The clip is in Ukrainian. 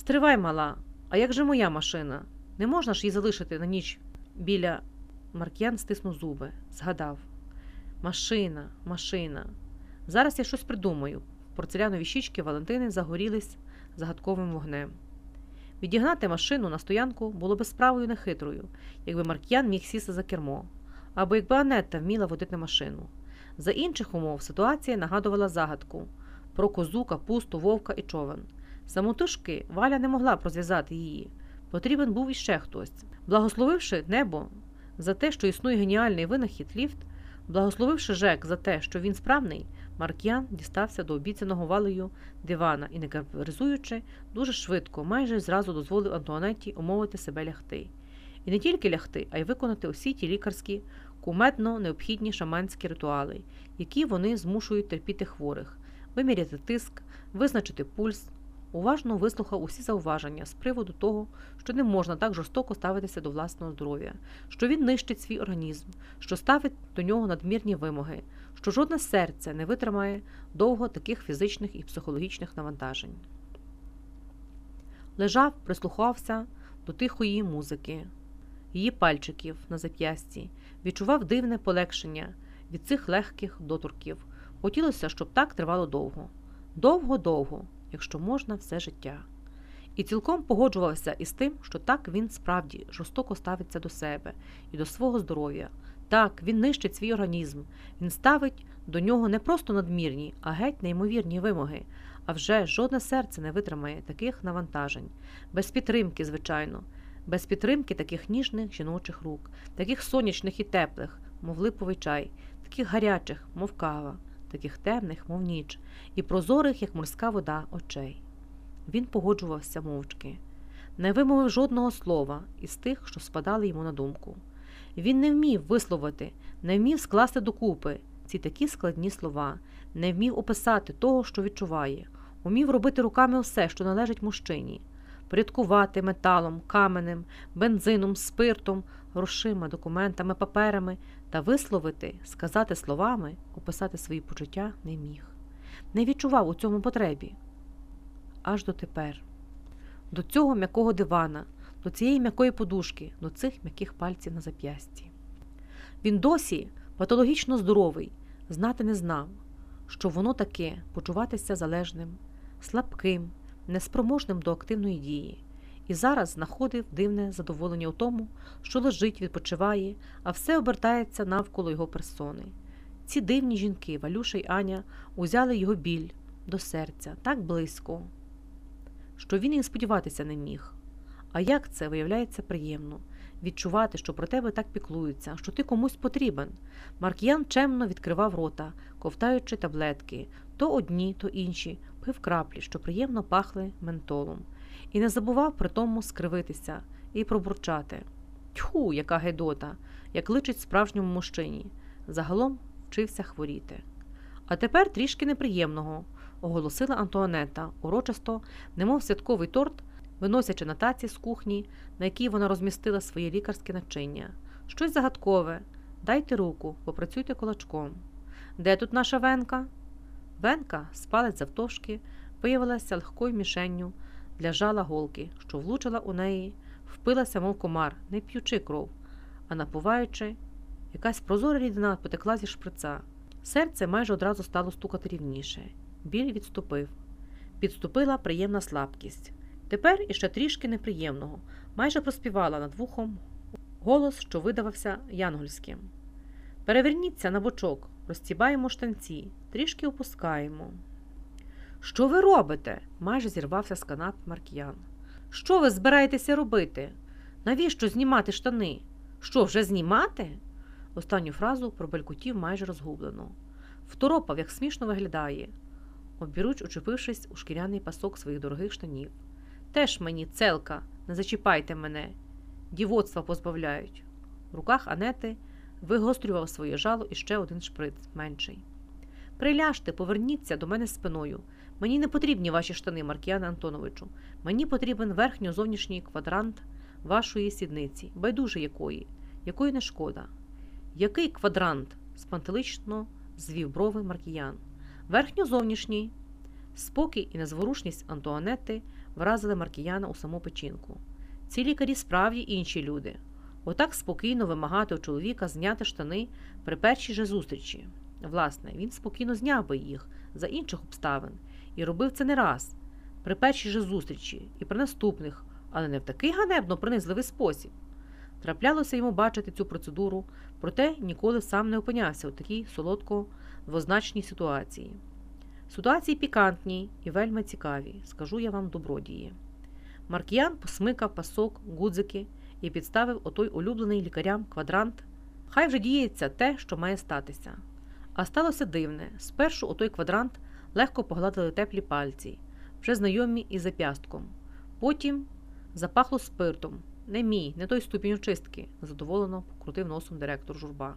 Стривай, мала, а як же моя машина? Не можна ж її залишити на ніч біля. Марк'ян стиснув зуби, згадав. Машина, машина. Зараз я щось придумаю. Порцелянові щічки Валентини загорілись загадковим вогнем. Відігнати машину на стоянку було би справою нехитрою, якби Марк'ян міг сісти за кермо, або якби Анетта вміла водити машину. За інших умов ситуація нагадувала загадку про козу, капусту, вовка і човен. Самотужки Валя не могла розв'язати її. Потрібен був іще хтось. Благословивши небо за те, що існує геніальний винахід ліфт, благословивши Жек за те, що він справний, Марк'ян дістався до обіцяного валею дивана і, не капризуючи, дуже швидко, майже зразу дозволив Антуанетті умовити себе лягти. І не тільки лягти, а й виконати усі ті лікарські, кумедно необхідні шаманські ритуали, які вони змушують терпіти хворих, виміряти тиск, визначити пульс. Уважно вислухав усі зауваження з приводу того, що не можна так жорстоко ставитися до власного здоров'я, що він нищить свій організм, що ставить до нього надмірні вимоги, що жодне серце не витримає довго таких фізичних і психологічних навантажень. Лежав, прислухався до тихої музики, її пальчиків на зап'ясті, відчував дивне полегшення від цих легких доторків. Хотілося, щоб так тривало довго. Довго-довго, якщо можна, все життя. І цілком погоджувався із тим, що так він справді жорстоко ставиться до себе і до свого здоров'я. Так, він нищить свій організм, він ставить до нього не просто надмірні, а геть неймовірні вимоги. А вже жодне серце не витримає таких навантажень, без підтримки, звичайно, без підтримки таких ніжних жіночих рук, таких сонячних і теплих, мов липовий чай, таких гарячих, мов кава, таких темних, мов ніч, і прозорих, як морська вода, очей. Він погоджувався мовчки, не вимовив жодного слова із тих, що спадали йому на думку. Він не вмів висловити, не вмів скласти докупи ці такі складні слова, не вмів описати того, що відчуває, умів робити руками все, що належить мужчині, порядкувати металом, каменем, бензином, спиртом, грошима, документами, паперами та висловити, сказати словами, описати свої почуття не міг. Не відчував у цьому потребі. Аж дотепер. До цього м'якого дивана, до цієї м'якої подушки, до цих м'яких пальців на зап'ясті. Він досі патологічно здоровий, знати не знав, що воно таке почуватися залежним, слабким, неспроможним до активної дії, і зараз знаходив дивне задоволення у тому, що лежить, відпочиває, а все обертається навколо його персони. Ці дивні жінки, Валюша й Аня, узяли його біль до серця так близько, що він і сподіватися не міг. А як це виявляється приємно відчувати, що про тебе так піклуються, що ти комусь потрібен. Марк'ян чемно відкривав рота, ковтаючи таблетки то одні, то інші, пив краплі, що приємно пахли ментолом, і не забував при тому скривитися і пробурчати. Тьху, яка гедота, як личить справжньому мужчині. Загалом вчився хворіти. А тепер трішки неприємного, оголосила Антуанетта, урочисто, немов святковий торт виносячи на таці з кухні, на якій вона розмістила своє лікарське начиння. Щось загадкове. Дайте руку, попрацюйте кулачком. Де тут наша венка? Венка, спалець завтовшки, виявилася легкою мішенню для жала голки, що влучила у неї, впилася, мов комар, не п'ючи кров, а напуваючи, якась прозора рідина потекла зі шприца. Серце майже одразу стало стукати рівніше. Біль відступив. Підступила приємна слабкість. Тепер іще трішки неприємного, майже проспівала над вухом голос, що видавався янгольським. Переверніться на бочок, розтібаємо штанці, трішки опускаємо. Що ви робите? майже зірвався з канап Марк'ян. Що ви збираєтеся робити? Навіщо знімати штани? Що, вже знімати? Останню фразу пробелькотів майже розгублено. Второпав, як смішно виглядає, обіруч, учепившись у шкіряний пасок своїх дорогих штанів. Теж мені целка, не зачіпайте мене, дівоцтва позбавляють. В руках Анети вигострював своє жало і ще один шприц менший. Приляжте, поверніться до мене спиною. Мені не потрібні ваші штани, Маркіяне Антоновичу. Мені потрібен верхньо-зовнішній квадрант вашої сідниці, байдуже якої, якої не шкода. Який квадрант? спантелично звів брови Маркіян. Верхньо-зовнішній. Спокій і незворушність Антуанети вразили Маркіяна у саму печінку. Ці лікарі справді інші люди. Отак спокійно вимагати у чоловіка зняти штани при першій же зустрічі. Власне, він спокійно зняв би їх за інших обставин і робив це не раз, при першій же зустрічі і при наступних, але не в такий ганебно принизливий спосіб. Траплялося йому бачити цю процедуру, проте ніколи сам не опинявся у такій солодко двозначній ситуації. Ситуації пікантні і вельми цікаві, скажу я вам добродії. Маркіян посмикав пасок, гудзики і підставив отой улюблений лікарям квадрант. Хай вже діється те, що має статися. А сталося дивне спершу отой квадрант легко погладили теплі пальці, вже знайомі із зап'ястком. Потім запахло спиртом. Не мій, не той ступінь очистки, задоволено покрутив носом директор журба.